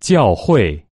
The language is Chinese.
教会。